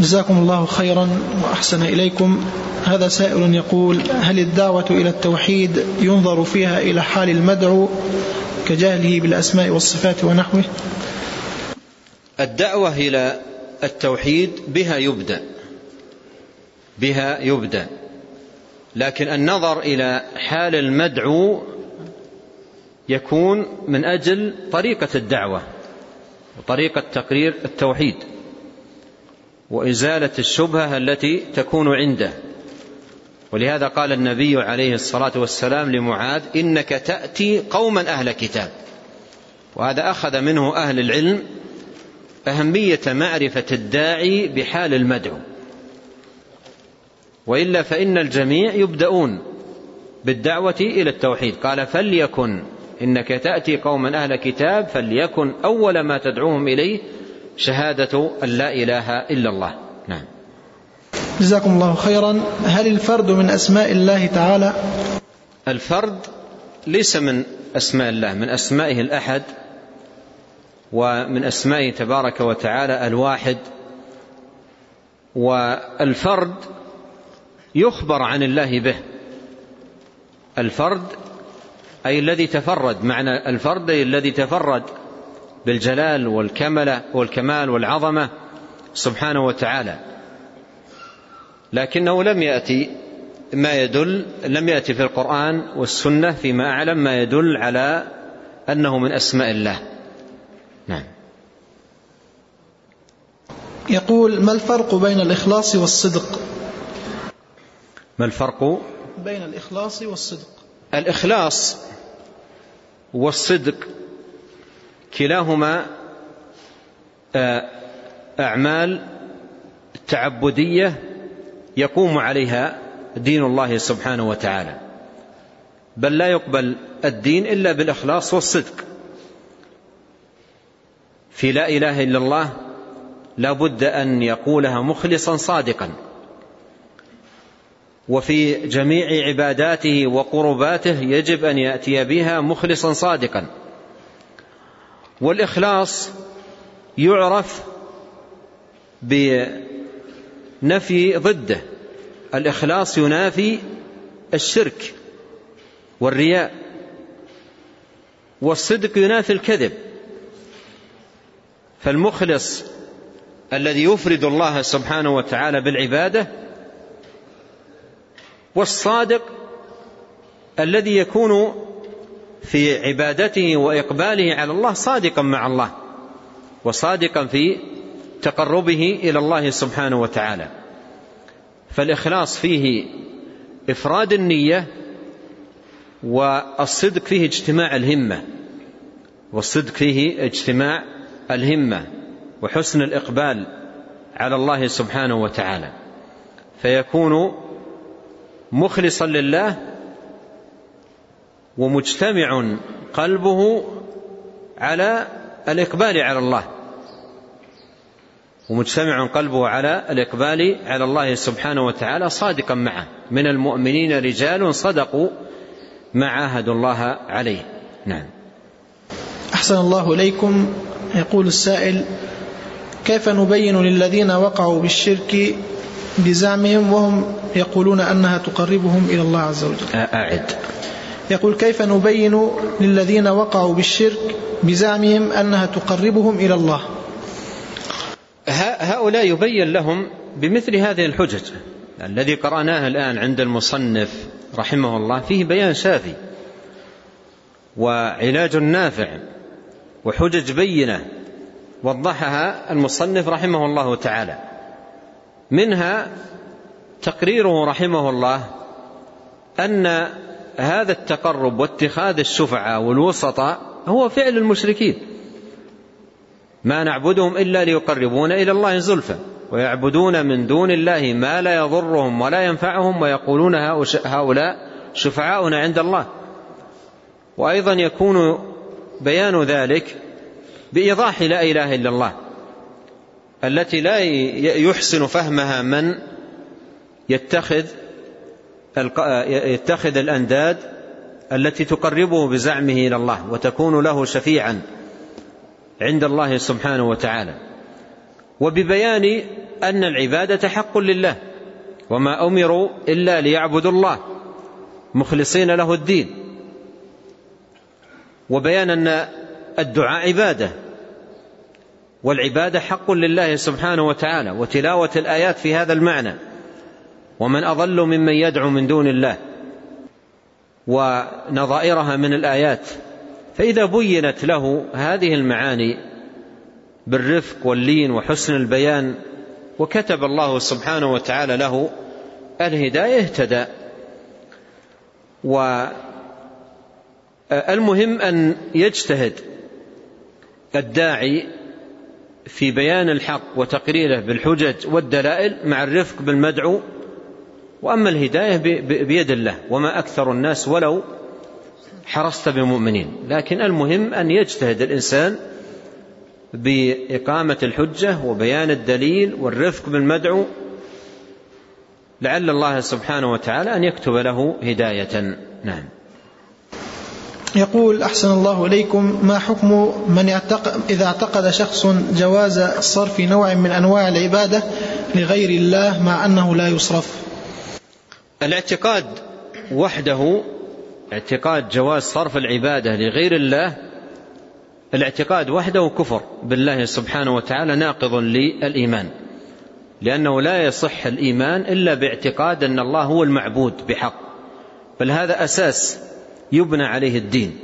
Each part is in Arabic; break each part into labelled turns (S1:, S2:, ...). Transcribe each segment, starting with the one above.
S1: جزاكم الله خيرا وأحسن إليكم. هذا سائل يقول هل الدعوة إلى التوحيد ينظر فيها إلى حال المدعو كجهله بالأسماء والصفات ونحوه؟
S2: الدعوة إلى التوحيد بها يبدأ بها يبدأ لكن النظر إلى حال المدعو يكون من أجل طريقة الدعوة وطريقة تقرير التوحيد. وإزالة الشبهة التي تكون عنده. ولهذا قال النبي عليه الصلاة والسلام لمعاذ إنك تأتي قوما أهل كتاب. وهذا أخذ منه أهل العلم أهمية معرفة الداعي بحال المدعو. وإلا فإن الجميع يبدأون بالدعوة إلى التوحيد. قال فليكن إنك تأتي قوما أهل كتاب فليكن أول ما تدعوهم إليه شهادة أن لا إله إلا الله. نعم.
S1: جزاكم الله خيرا. هل الفرد من أسماء الله تعالى؟
S2: الفرد ليس من أسماء الله من أسمائه الأحد ومن أسمائه تبارك وتعالى الواحد. والفرد يخبر عن الله به. الفرد أي الذي تفرد معنى الفرد أي الذي تفرد. بالجلال والكمل والكمال والعظمة سبحانه وتعالى. لكنه لم يأتي ما يدل لم يأتي في القرآن والسنة فيما أعلم ما يدل على أنه من أسماء الله. نعم.
S1: يقول ما الفرق بين الإخلاص والصدق؟
S2: ما الفرق؟
S1: بين الإخلاص والصدق.
S2: الإخلاص والصدق كلاهما أعمال تعبدية يقوم عليها دين الله سبحانه وتعالى. بل لا يقبل الدين إلا بالإخلاص والصدق. في لا إله إلا الله لا بد أن يقولها مخلصا صادقا. وفي جميع عباداته وقرباته يجب أن يأتي بها مخلصا صادقا. والإخلاص يعرف بنفي ضده. الإخلاص ينافي الشرك والرياء. والصدق ينافي الكذب. فالمخلص الذي يفرد الله سبحانه وتعالى بالعبادة والصادق الذي يكون في عبادته وإقباله على الله صادقا مع الله وصادقا في تقربه إلى الله سبحانه وتعالى. فالإخلاص فيه إفراد النية والصدق فيه اجتماع الهمة والصدق فيه اجتماع الهمة وحسن الإقبال على الله سبحانه وتعالى. فيكون مخلصا لله ومجتمع قلبه على الإقبال على الله. ومجتمع قلبه على الإقبال على الله سبحانه وتعالى صادقا معه. من المؤمنين رجال صدقوا ما عاهدوا الله عليه. نعم.
S1: أحسن الله إليكم. يقول السائل كيف نبين للذين وقعوا بالشرك بزعمهم وهم يقولون أنها تقربهم إلى الله عز وجل؟
S2: أعد.
S1: يقول كيف نبين للذين وقعوا بالشرك بزعمهم أنها تقربهم إلى الله؟
S2: هؤلاء يبين لهم بمثل هذه الحجج الذي قرأناه الآن عند المصنف رحمه الله فيه بيان شافي وعلاج نافع وحجج بينة وضحها المصنف رحمه الله تعالى. منها تقريره رحمه الله أن هذا التقرب واتخاذ الشفعاء والوسطاء هو فعل المشركين. ما نعبدهم إلا ليقربون إلى الله زلفى ويعبدون من دون الله ما لا يضرهم ولا ينفعهم ويقولون هؤلاء شفعاؤنا عند الله. وأيضا يكون بيان ذلك بإيضاح لا إله إلا الله التي لا يحسن فهمها من يتخذ يتخذ الأنداد التي تقربه بزعمه إلى الله وتكون له شفيعا عند الله سبحانه وتعالى. وببيان أن العبادة حق لله وما أمروا إلا ليعبدوا الله مخلصين له الدين. وبيان أن الدعاء عبادة والعبادة حق لله سبحانه وتعالى وتلاوة الآيات في هذا المعنى. ومن أضل ممن يدعو من دون الله ونظائرها من الآيات فإذا بينت له هذه المعاني بالرفق واللين وحسن البيان وكتب الله سبحانه وتعالى له الهداية اهتدى. والمهم أن يجتهد الداعي في بيان الحق وتقريره بالحجج والدلائل مع الرفق بالمدعو وأما الهداية بيد الله وما أكثر الناس ولو حرصت بمؤمنين. لكن المهم أن يجتهد الإنسان بإقامة الحجة وبيان الدليل والرفق بالمدعو. لعل الله سبحانه وتعالى أن يكتب له هداية. نعم.
S1: يقول أحسن الله إليكم. ما حكم من يعتقد إذا اعتقد شخص جواز صرف نوع من أنواع العبادة لغير الله مع أنه لا يصرف؟
S2: الاعتقاد وحده اعتقاد جواز صرف العبادة لغير الله الاعتقاد وحده كفر بالله سبحانه وتعالى ناقض للإيمان لأنه لا يصح الإيمان إلا باعتقاد أن الله هو المعبود بحق بل هذا أساس يبنى عليه الدين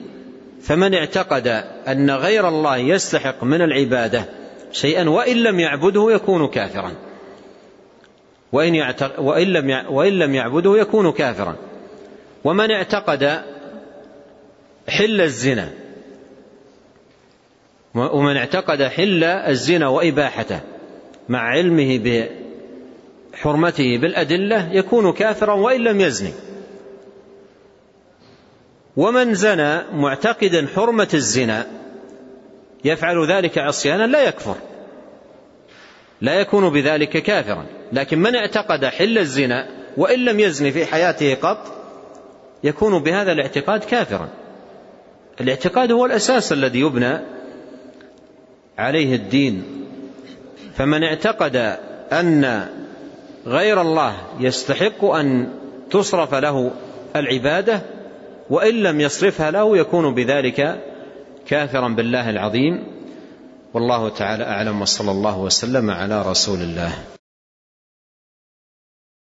S2: فمن اعتقد أن غير الله يستحق من العبادة شيئا وإن لم يعبده يكون كافرا. وإن, يعتق وإن, لم وإن لم يعبده يكون كافرا. ومن اعتقد حل الزنا ومن اعتقد حل الزنا وإباحته مع علمه بحرمته بالأدلة يكون كافرا وإن لم يزني. ومن زنى معتقدا حرمة الزنا يفعل ذلك عصيانا لا يكفر لا يكون بذلك كافرا. لكن من اعتقد حل الزنا وإن لم يزني في حياته قط يكون بهذا الاعتقاد كافرا. الاعتقاد هو الأساس الذي يبنى عليه الدين. فمن اعتقد أن غير الله يستحق أن تصرف له العبادة وإن لم يصرفها له يكون بذلك كافرا بالله العظيم. والله تعالى أعلم وصلى الله وسلم على رسول الله.